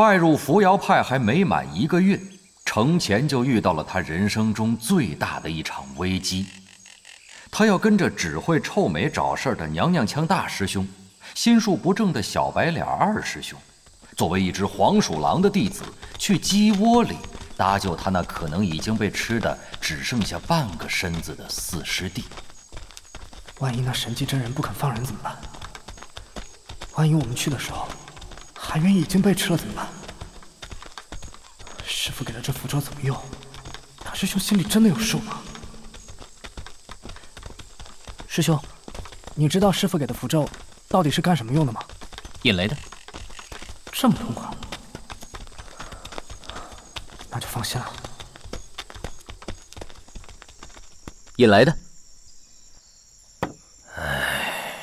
拜入扶摇派还没满一个月，程前就遇到了他人生中最大的一场危机。他要跟着只会臭美找事儿的娘娘腔大师兄，心术不正的小白脸二师兄，作为一只黄鼠狼的弟子，去鸡窝里搭救他那可能已经被吃的只剩下半个身子的四师弟。万一那神迹真人不肯放人怎么办？万一我们去的时候，韩渊已经被吃了怎么办？师傅给的这符咒怎么用？大师兄心里真的有数吗？师兄，你知道师傅给的符咒到底是干什么用的吗？引雷的。这么痛快，那就放心了。引来的。唉，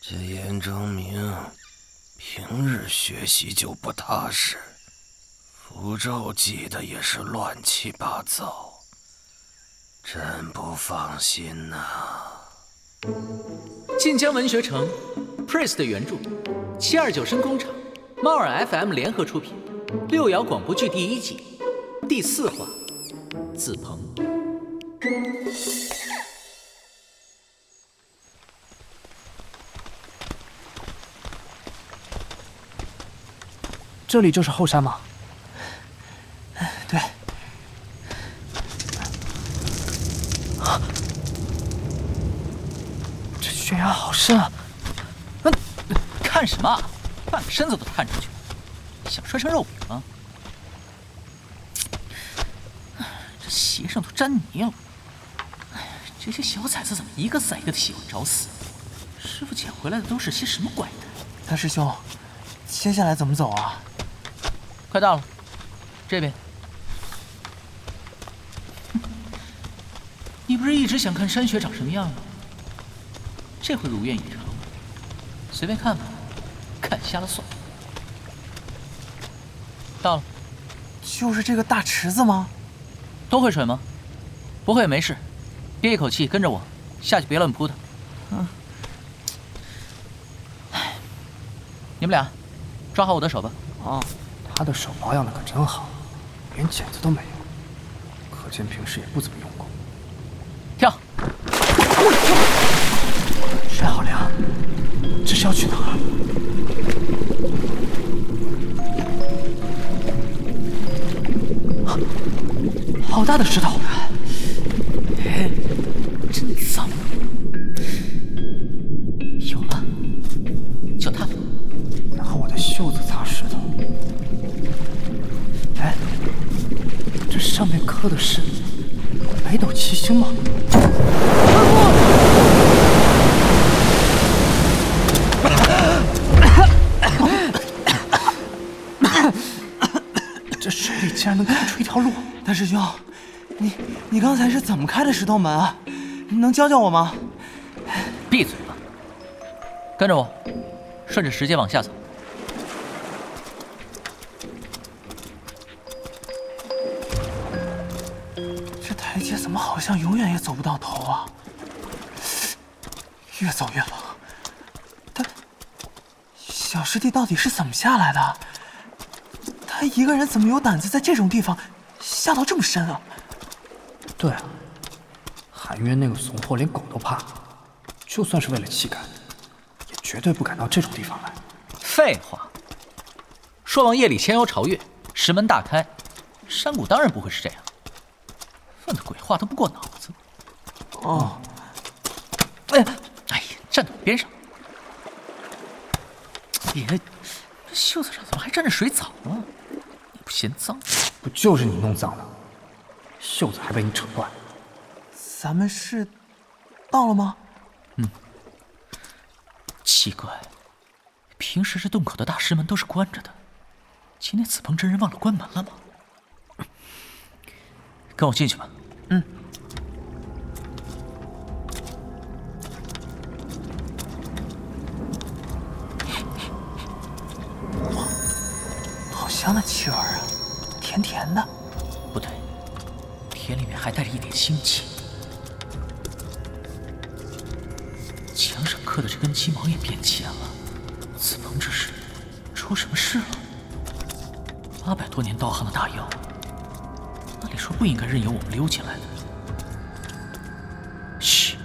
这严正明平日学习就不踏实，符咒记得也是乱七八糟。真不放心呐！晋江文学城，Priest 原著，七二九声工厂，猫耳 FM 联合出品，六爻广播剧第一季第四话，子鹏。这里就是后山吗？对。悬崖好深啊！那看什么？半个身子都探出去，想摔成肉饼吗？这鞋上都沾泥了。哎，这些小崽子怎么一个赛一个的喜欢找死？师傅捡回来的都是些什么怪胎？大师兄，接下来怎么走啊？快到了，这边。你不是一直想看山雪长什么样吗？这回如愿以偿，随便看吧，看瞎了算。到了，就是这个大池子吗？都会水吗？不会也没事，憋一口气跟着我下去，别乱扑腾。嗯。你们俩抓好我的手吧。哦，他的手保养的可真好，连茧子都没有，可见平时也不怎么用功。跳。山好凉，这是要去哪儿？好大的石头！怎么开的石头门啊？你能教教我吗？闭嘴吧！跟着我，顺着石阶往下走。这台阶怎么好像永远也走不到头啊？越走越冷。他小师弟到底是怎么下来的？他一个人怎么有胆子在这种地方下到这么深啊？对啊，韩渊那个怂货连狗都怕，就算是为了气概，也绝对不敢到这种地方来。废话，说王夜里千妖朝月，石门大开，山谷当然不会是这样。问的鬼话都不过脑子。哦，哎呀！哎呀站到边上，别，这袖子上怎么还沾着水草呢？你不嫌脏？不就是你弄脏的，袖子还被你扯断。咱们是到了吗？嗯。奇怪，平时这洞口的大师门都是关着的，今天子鹏真人忘了关门了吗？跟我进去吧。嗯。哇，好香的气味啊，甜甜的。不对，田里面还带着一点腥气。刻的这根鸡毛也变浅了。子鹏这是出什么事了？八百多年道行的大妖，按理说不应该任由我们溜进来的。嘘，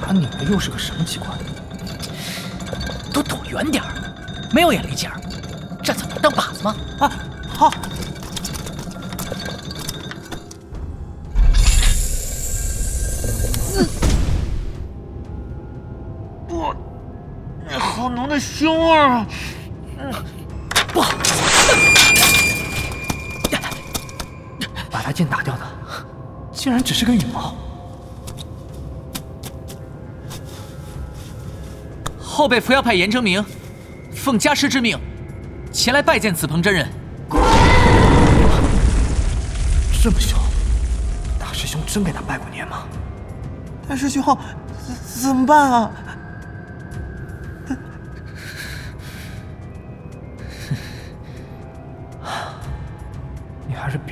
他拧的又是个什么机关？都躲远点儿，没有眼力劲儿，站在那儿当靶子吗？啊，好。好浓的腥味儿啊！不好，把他剑打掉的，竟然只是个羽毛。后辈扶摇派严征明，奉家师之命，前来拜见紫鹏真人。这么凶，大师兄真给他拜过年吗？大师兄，怎怎么办啊？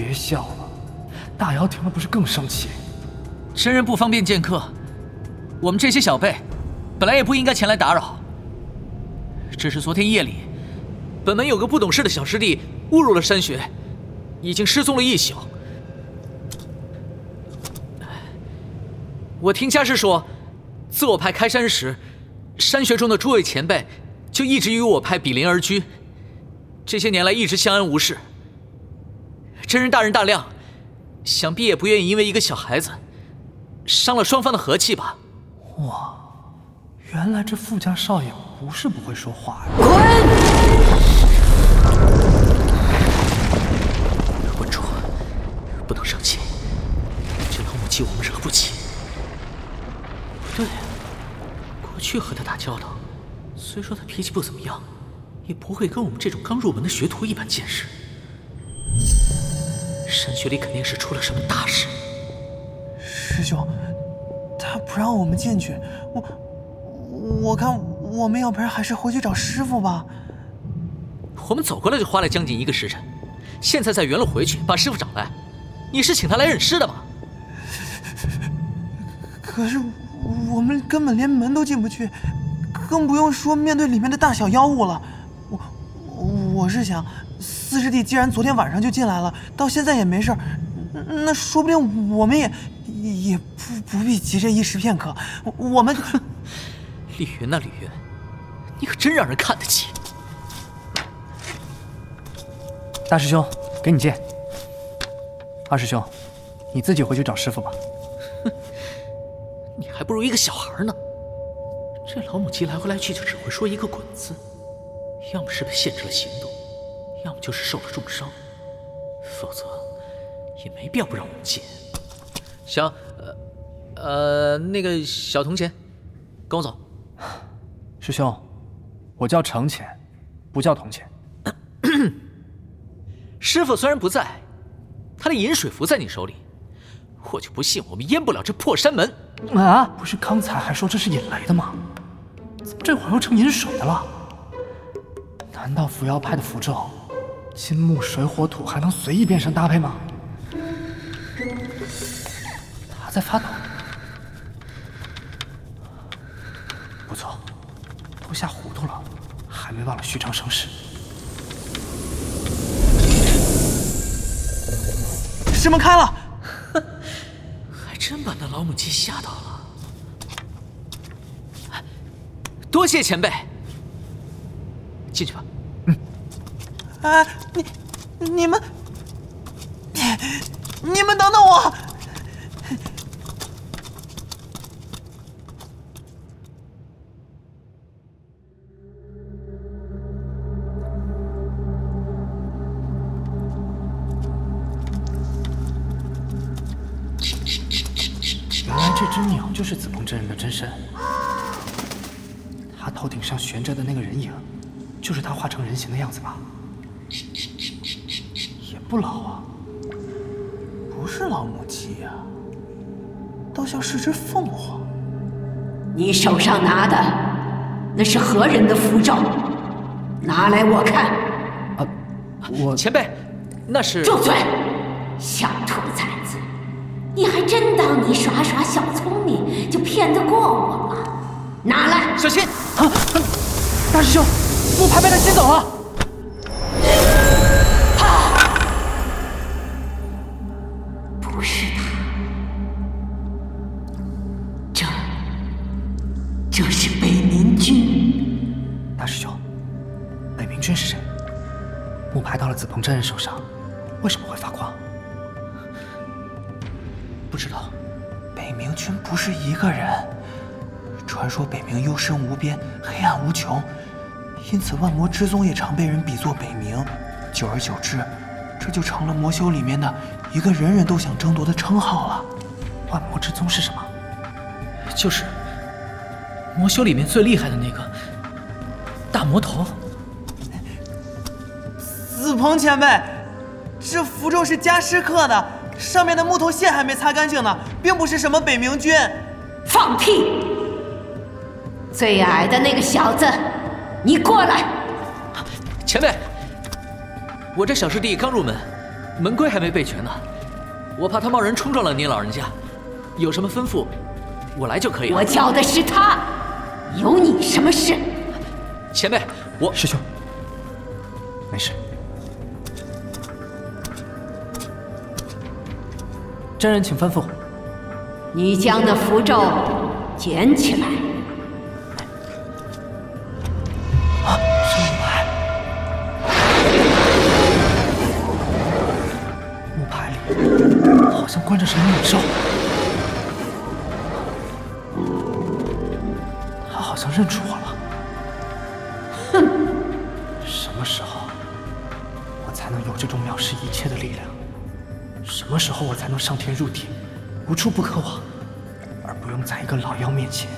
别笑了，大姚听了不是更生气？真人不方便见客，我们这些小辈本来也不应该前来打扰。只是昨天夜里，本门有个不懂事的小师弟误入了山穴，已经失踪了一宿。我听家师说，自我派开山时，山穴中的诸位前辈就一直与我派比邻而居，这些年来一直相安无事。真人大人大量，想必也不愿意因为一个小孩子，伤了双方的和气吧？哇，原来这富家少爷不是不会说话呀！稳住，不能生气。这老母鸡我们惹不起。不对，过去和他打交道，虽说他脾气不怎么样，也不会跟我们这种刚入门的学徒一般见识。山穴里肯定是出了什么大事。师兄，他不让我们进去，我我看我们要不然还是回去找师傅吧。我们走过来就花了将近一个时辰，现在再原路回去把师傅找来，你是请他来认尸的吗？可是我们根本连门都进不去，更不用说面对里面的大小妖物了。我我是想。四师弟既然昨天晚上就进来了，到现在也没事儿，那说不定我们也也不不必急这一时片刻。我们，李云呐，李云，你可真让人看得起。大师兄，给你剑。二师兄，你自己回去找师傅吧。哼，你还不如一个小孩呢。这老母鸡来回来去就只会说一个“滚”字，要么是被限制了行动。要么就是受了重伤，否则也没必要不让我们进。行，呃，呃，那个小铜钱，跟我走。师兄，我叫程潜，不叫铜钱。师傅虽然不在，他的饮水符在你手里，我就不信我们淹不了这破山门。啊，不是刚才还说这是引雷的吗？怎么这会儿又成引水的了？难道扶摇派的符咒？金木水火土还能随意变身搭配吗？他在发抖。不错，都吓糊涂了，还没忘了虚张声势。师门开了，还真把那老母鸡吓到了。多谢前辈，进去吧。哎，你、你们、你、们等等我！原来这只鸟就是子鹏真人的真身，他头顶上悬着的那个人影，就是他化成人形的样子吧？也不老啊，不是老母鸡呀，倒像是只凤凰。你手上拿的那是何人的符咒？拿来我看。啊，我前辈，那是住嘴，小兔崽子！你还真当你耍耍小聪明就骗得过我吗？拿来，小心！啊大师兄，木牌被他吸走了。这是北冥君。大师兄，北冥君是谁？木牌到了紫鹏真人手上，为什么会发光？不知道。北冥君不是一个人。传说北冥幽深无边，黑暗无穷，因此万魔之宗也常被人比作北冥。久而久之，这就成了魔修里面的一个人人都想争夺的称号了。万魔之宗是什么？就是魔修里面最厉害的那个大魔头。子鹏前辈，这符咒是家师刻的，上面的木头屑还没擦干净呢，并不是什么北冥君。放屁！最矮的那个小子，你过来！前辈，我这小师弟刚入门，门规还没背全呢，我怕他贸然冲撞了您老人家，有什么吩咐，我来就可以了。我叫的是他，有你什么事？前辈，我师兄，没事。真人，请吩咐。你将那符咒捡起来。无处不可往，而不用在一个老妖面前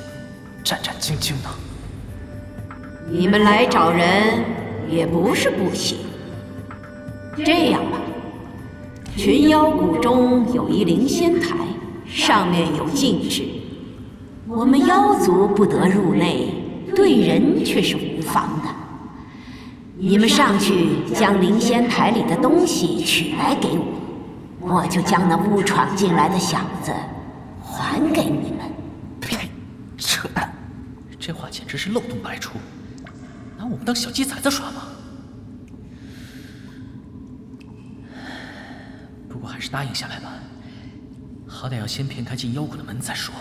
战战兢兢呢？你们来找人也不是不行。这样吧。群妖谷中有一灵仙台，上面有禁制，我们妖族不得入内，对人却是无妨的。你们上去将灵仙台里的东西取来给我，我就将那误闯进来的小子还给你们。呸！扯淡！这话简直是漏洞百出，拿我们当小鸡崽子耍吗？不过还是答应下来吧，好歹要先骗开进妖谷的门再说。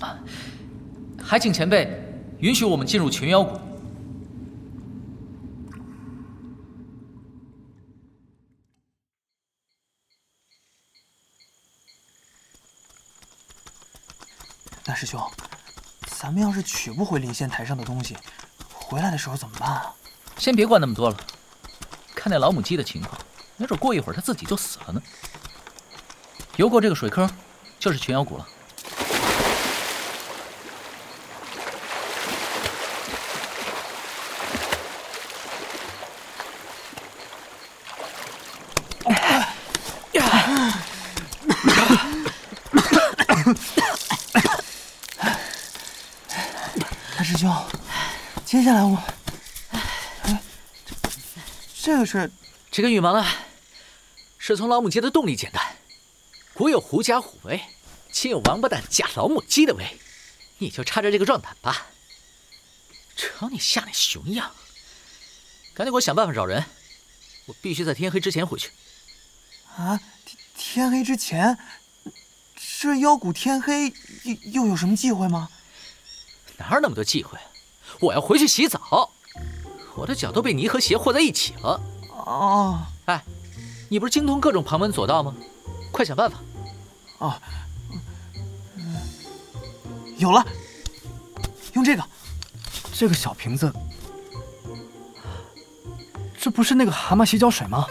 啊，还请前辈允许我们进入群妖谷。师兄，咱们要是取不回灵仙台上的东西，回来的时候怎么办啊？先别管那么多了，看那老母鸡的情况。没准过一会儿它自己就死了呢。游过这个水坑，就是群妖谷了。大师兄，接下来我……哎，这个是……这个羽毛呢？是从老母鸡的洞里捡的。古有狐假虎威，今有王八蛋假老母鸡的威，你就插着这个壮胆吧。瞅你吓那熊样，赶紧给我想办法找人，我必须在天黑之前回去。啊，天天黑之前？这妖谷天黑又又有什么忌讳吗？哪有那么多忌讳？我要回去洗澡，我的脚都被泥和鞋和在一起了。哦，哎。你不是精通各种旁门左道吗？快想办法！哦，有了，用这个，这个小瓶子，这不是那个蛤蟆洗脚水吗？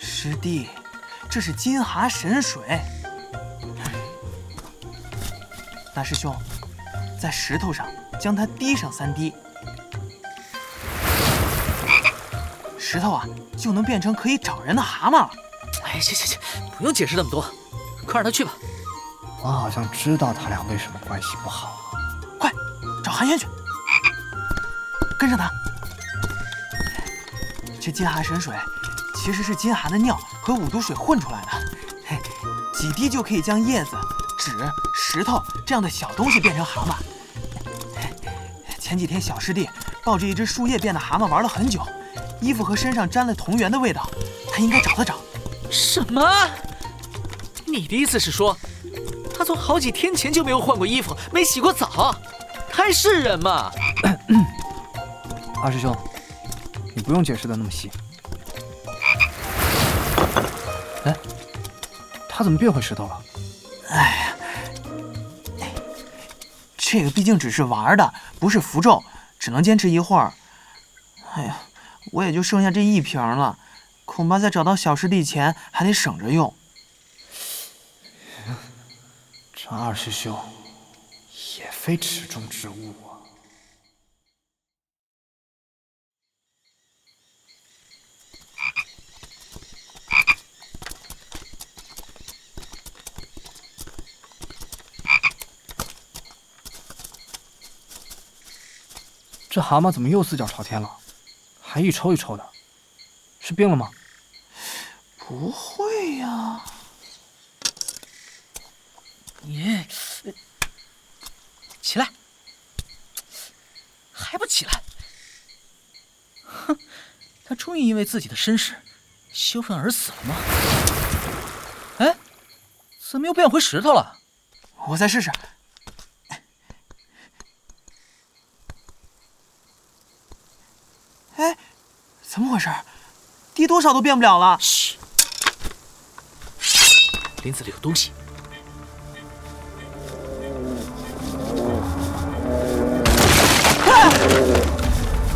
师弟，这是金蛤神水。大师兄，在石头上将它滴上三滴。石头啊，就能变成可以找人的蛤蟆了。哎，行行行，不用解释那么多，快让他去吧。我好像知道他俩为什么关系不好。快，找寒烟去，跟上他。这金蛤神水其实是金蛤的尿和五毒水混出来的，嘿，几滴就可以将叶子、纸、石头这样的小东西变成蛤蟆。前几天小师弟抱着一只树叶变的蛤蟆玩了很久，衣服和身上沾了同源的味道，他应该找得着。什么？你的意思是说，他从好几天前就没有换过衣服，没洗过澡？还是人吗？二师兄，你不用解释的那么细。哎，他怎么变回石头了？哎呀，这个毕竟只是玩的，不是符咒，只能坚持一会儿。哎呀，我也就剩下这一瓶了，恐怕在找到小师弟前还得省着用。这二师兄也非池中之物！这蛤蟆怎么又四脚朝天了？还一抽一抽的，是病了吗？不会呀。你起来，还不起来？哼，他终于因为自己的身世羞愤而死了吗？哎，怎么又变回石头了？我再试试。多少都变不了了。嘘，林子里有东西。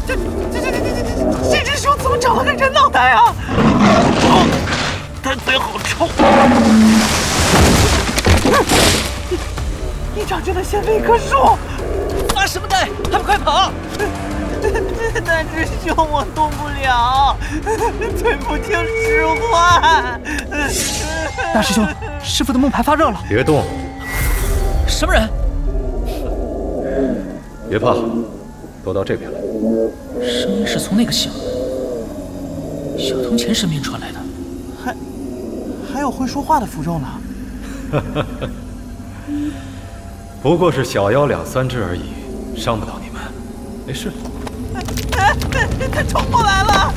这、这、这、这、这、这只熊怎么长了个人脑袋啊？它嘴好臭！一、一掌就能掀飞一棵树！发什么呆？还不快跑！大师兄，我动不了，腿不听使唤。大师兄，师傅的木牌发热了，别动！什么人？别怕，都到这边来。声音是从那个小小铜钱身边传来的。还还有会说话的符咒呢。不过是小妖两三只而已，伤不到你们，没事。哎，他冲过来了！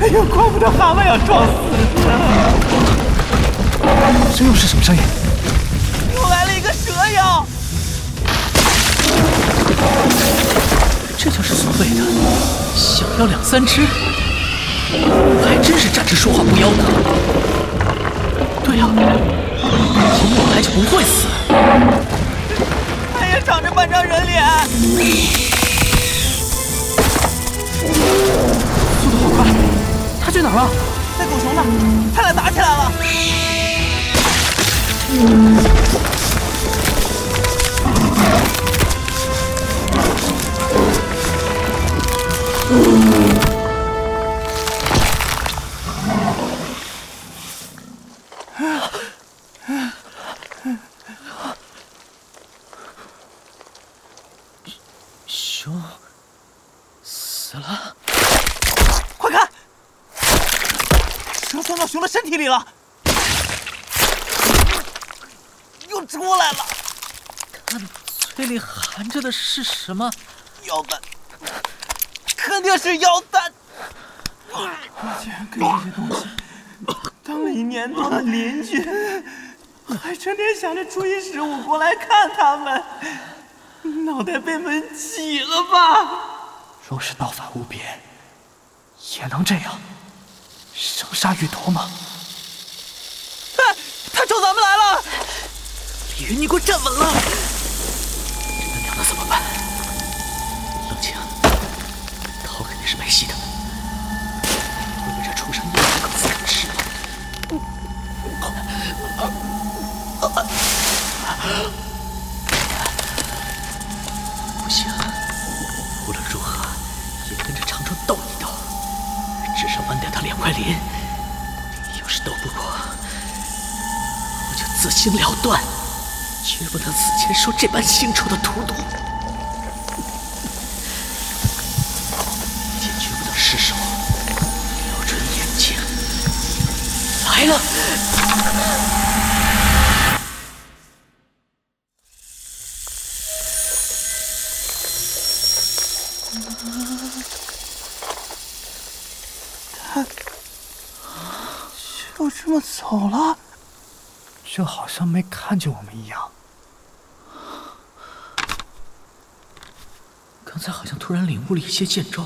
哎呦，怪不得蛤蟆要撞死呢。这又是什么声音？又来了一个蛇妖！这就是所谓的小妖两三只，还真是站着说话不腰疼。对呀，红我来就不会死。他也长着半张人脸。速度好快！他去哪儿了？在狗熊那，他俩打起来了死了！快看，蛇钻到熊的身体里了，又出来了。它嘴里含着的是什么？妖丹，肯定是妖丹。我竟然跟这些东西当了一年多的邻居，还成天想着初一十五过来看他们，脑袋被门挤了吧？若是道法无边，也能这样生杀予夺吗？哎他冲咱们来了！李云，你给我站稳了！两块鳞。要是斗不过，我就自行了断，绝不能死前受这般腥臭的荼毒。也绝不能失手，瞄准眼睛，来了！他就这么走了，就好像没看见我们一样。刚才好像突然领悟了一些剑招，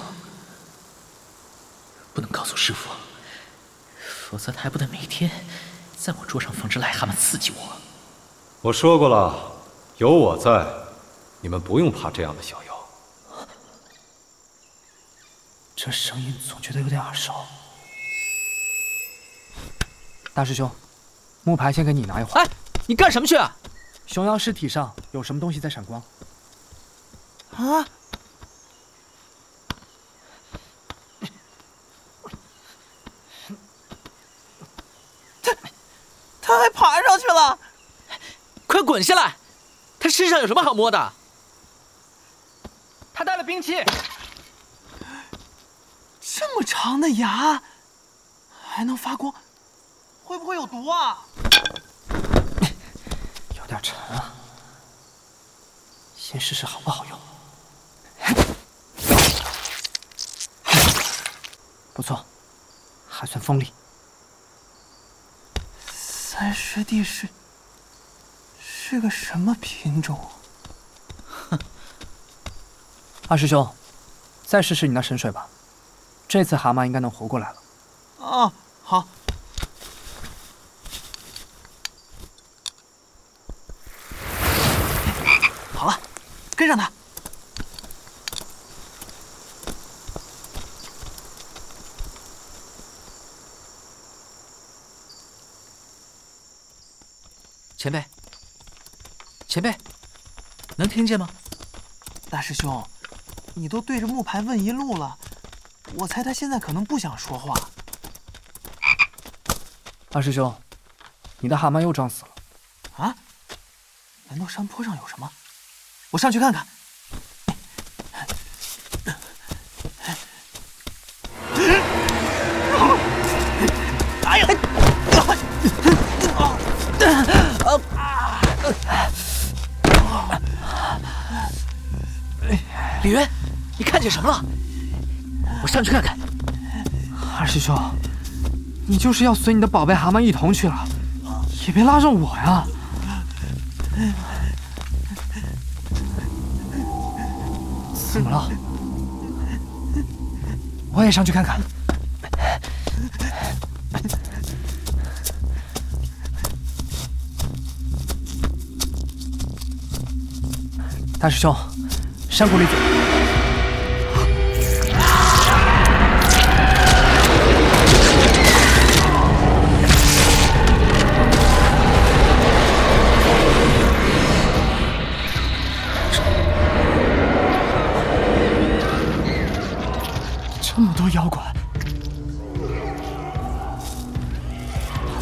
不能告诉师傅，否则他还不得每天在我桌上放只癞蛤蟆刺激我。我说过了，有我在，你们不用怕这样的小妖。这声音总觉得有点耳熟。大师兄，木牌先给你拿一会儿。哎，你干什么去啊？熊妖尸体上有什么东西在闪光？啊！他他还爬上去了！快滚下来！他身上有什么好摸的？他带了兵器。这么长的牙，还能发光，会不会有毒啊？有点沉啊，先试试好不好用。不错，还算锋利。三师弟是是个什么品种？哼，二师兄，再试试你那神水吧。这次蛤蟆应该能活过来了。啊，好。好了，跟上他。前辈，前辈，能听见吗？大师兄，你都对着木牌问一路了。我猜他现在可能不想说话。二师兄，你的蛤蟆又撞死了。啊？难道山坡上有什么？我上去看看。李渊，你看见什么了？我上去看看。二师兄，你就是要随你的宝贝蛤蟆一同去了，也别拉上我呀。怎么了？我也上去看看。大师兄，山谷里走。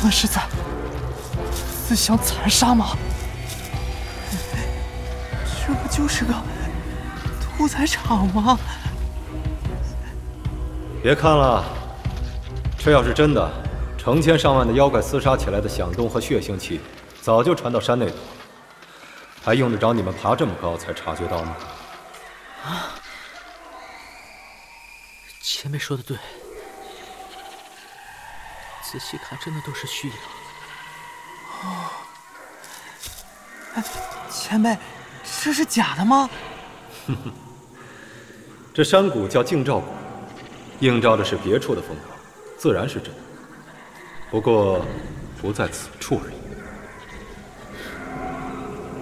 们是在自相残杀吗？这不就是个屠宰场吗？别看了，这要是真的，成千上万的妖怪厮杀起来的响动和血腥气，早就传到山内头了，还用得着你们爬这么高才察觉到吗？啊！前辈说的对，仔细看，真的都是虚影。哦，哎，前辈，这是假的吗？哼哼，这山谷叫镜照谷，映照的是别处的风光，自然是真的。不过，不在此处而已。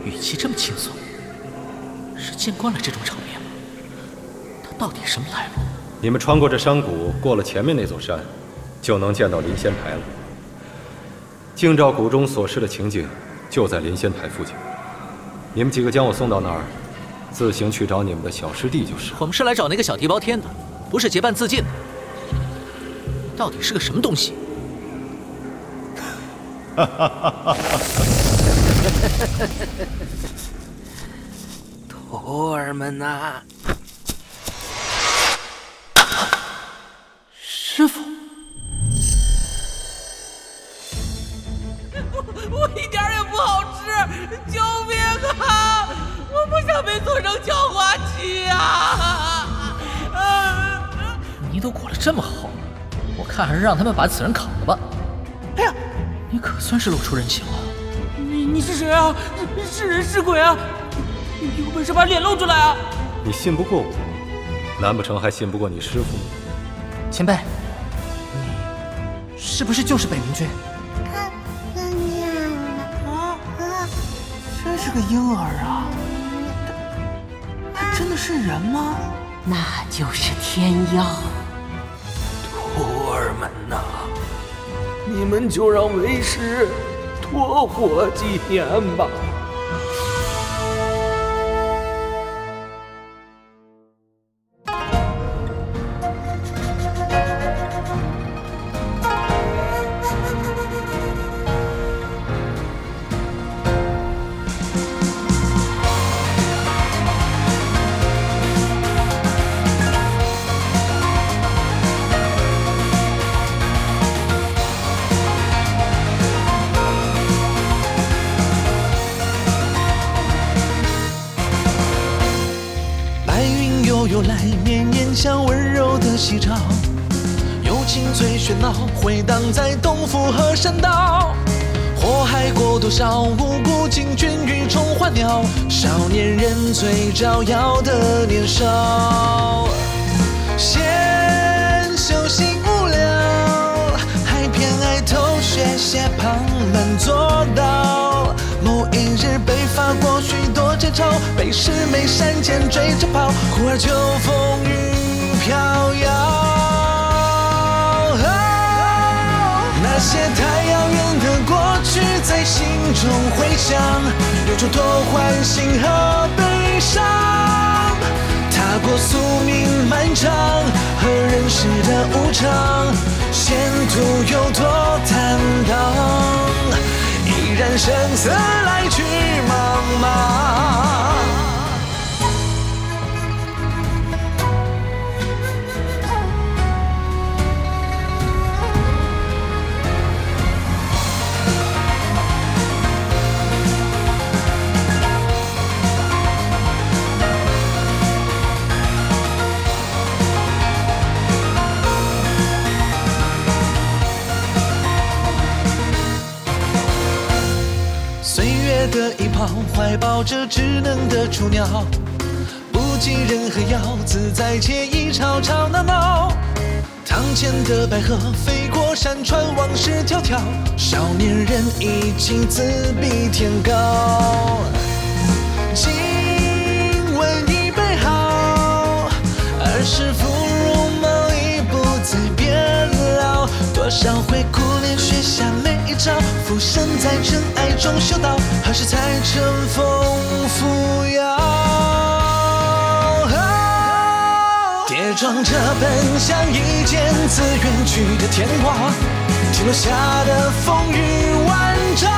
语气这么轻松，是见惯了这种场面吗？他到底什么来路？你们穿过这山谷，过了前面那座山，就能见到临仙台了。镜照谷中所示的情景，就在临仙台附近。你们几个将我送到那儿，自行去找你们的小师弟就是。我们是来找那个小地包天的，不是结伴自尽的。到底是个什么东西？哈哈哈哈哈！徒儿们呐！师傅，看还是让他们把此人砍了吧。哎呀，你可算是露出人情了。你你是谁啊？是是人是鬼啊？有本事把脸露出来啊！你信不过我，难不成还信不过你师傅？前辈，你是不是就是北冥君？啊，真是个婴儿啊！他他真的是人吗？那就是天妖。你们就让为师多活几年吧。最喧闹，回荡在东府和山道。祸害过多少无辜惊君与虫换鸟，少年人最招摇的年少。闲修行无聊，还偏爱偷学些旁门左道。某一日被罚过许多节操，被师妹山间追着跑，忽而秋风在心中回响，有种多欢心和悲伤。踏过宿命漫长和人世的无常，前途有多坦荡？依然生死来去茫茫。的一旁，怀抱着稚嫩的雏鸟，不计人和妖，自在惬意，吵吵闹闹。堂前的白鹤飞过山川，往事迢迢，少年人已经自比天高。今闻已备好，儿时芙蓉梦已不再变老。多少回苦练学下每一招，浮生在尘埃中修道，何时才乘风扶摇？跌撞着奔向一剑自远去的天光，停落下的风雨万丈。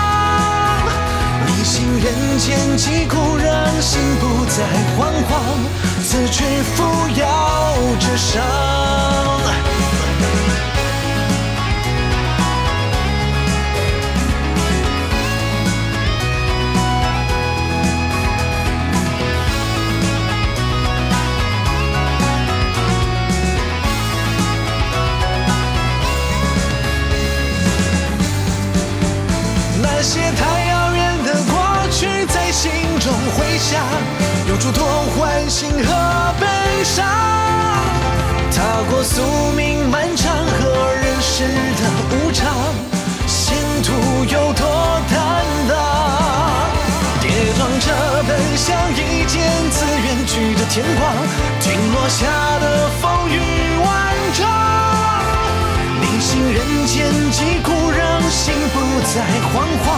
逆行人间疾苦，让心不再惶惶，此去扶摇直上。些太遥远的过去在心中回响，有诸多欢欣和悲伤。踏过宿命漫长和人世的无常，前途有多坦荡？跌撞着奔向一剑自远去的天光，停落下的风雨万丈。逆行人间疾苦，心不再惶惶，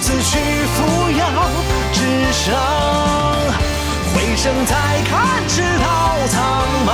自去扶摇直上，回声再看，直到苍茫。